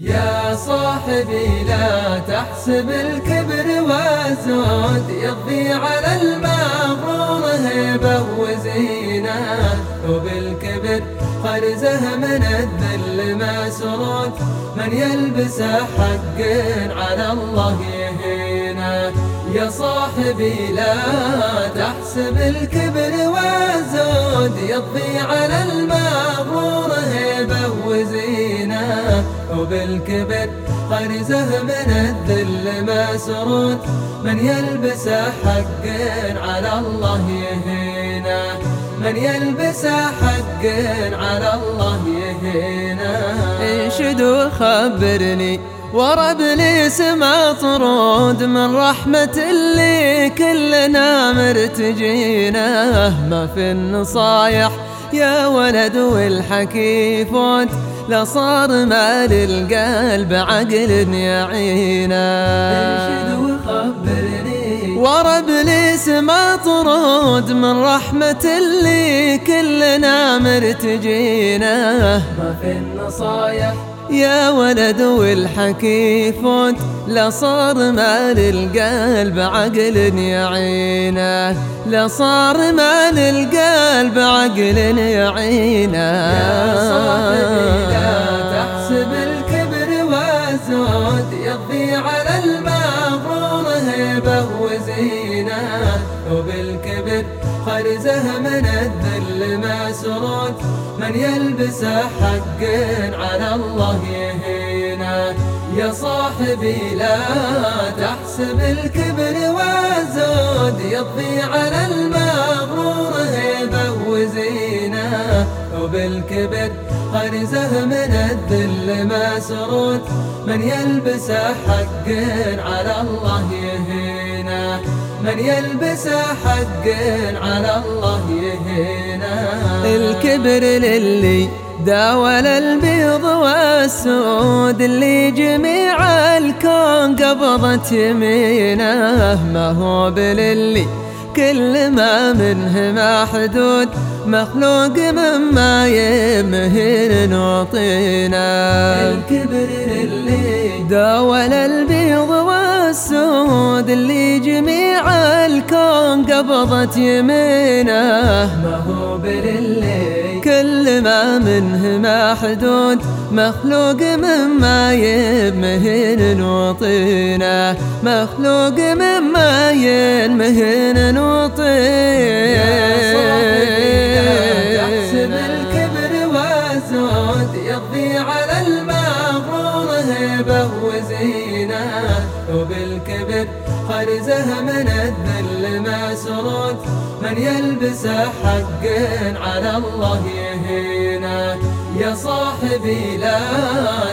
يا صاحبي لا تحسب الكبر والزود يضي على المغرور هيبة وزينة. وبالكبر خرزه من الذل مسرود من يلبس حق على الله يهينة. يا صاحبي لا تحسب الكبر والزود يضي على المغرور وبالكبر غرزه من الذل مسرود من يلبس حق على الله يهينه. من يلبس حق على الله يهينه. إنشد وخبرني ورا إبليس مطرود من رحمة اللي كلنا مرتجينه. ما في النصايح يا ولد والحكي فوت لصار مال القلب عقل يعينا. انشد وخبرني ورا إبليس مطرود من رحمة اللي كلنا مرتجينه ما في النصايح يا ولد والحكي فوت لصار مال القلب عقل يعينه لصار مال القلب عقل يعينه والزود يضي على المغرور هيبة وزينة. وبالكبر خرزه من الذل مسرود من يلبس حق على الله يهينه يا صاحبي لا تحسب الكبر والزود يضي على المغرور هيبة وزينة وبالكبر غرزه من الذل مسرود من يلبس حق على الله يهينه من يلبس حق على الله يهينه الكبر للي داول البيض والسود اللي جميع الكون قبضت يمينه. ما هو بللي كل ما منه محدود مخلوق مما يمهن وطينا الكبر للي داول البيض والسود اللي جميع الكون قبضت يمينه. ما هو بللي كل ما منه محدود مخلوق مما يمهن وطينا مخلوق مما يمهن وطينا وزينة وبالكبر خرزه من الذل مسرود من يلبس حق على الله يهينه يا صاحبي لا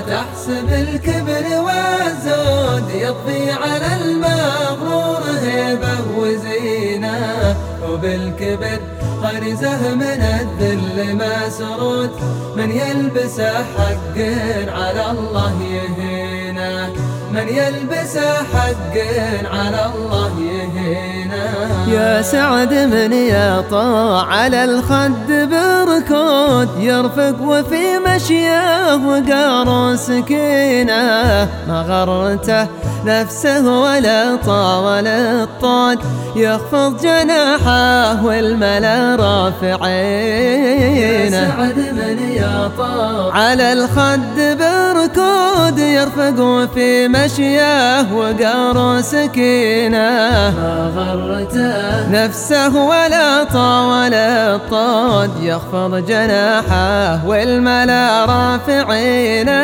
تحسب الكبر والزود يضي على المغرور هيبة وزينة. وبالكبر غرزه من الذل مسرود من يلبس حق على الله يهينه من يلبس حق على الله يهينه يا سعد من يطاع على الخد بركود يرفق وفي مشيه وقار سكينة. ما غرته نفسه ولا طاول الطود يخفض جناحه والملأ رافعينه. سعد من يطاع على الخد بركود يرفق وفي مشيه وقار سكينة. ما غرته نفسه ولا طاول الطود يخفض جناحه والملا رافعينه.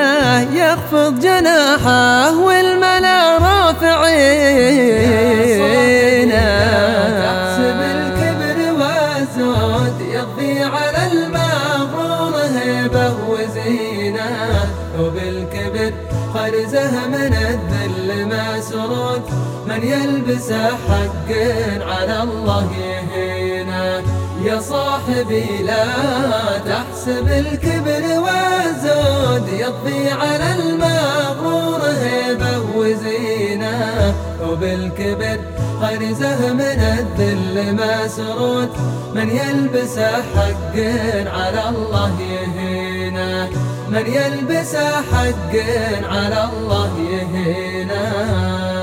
يخفض جناحه والملا رافعينه. وزينة وبالكبر خرزه من الذل مسرود من يلبس حق على الله يهينه يا صاحبي لا تحسب الكبر والزود يضي على المغرور هيبة وزينة. وبالكبر غرزه من الذل مسرود من يلبس حق على الله يهينه من يلبس حق على الله يهينه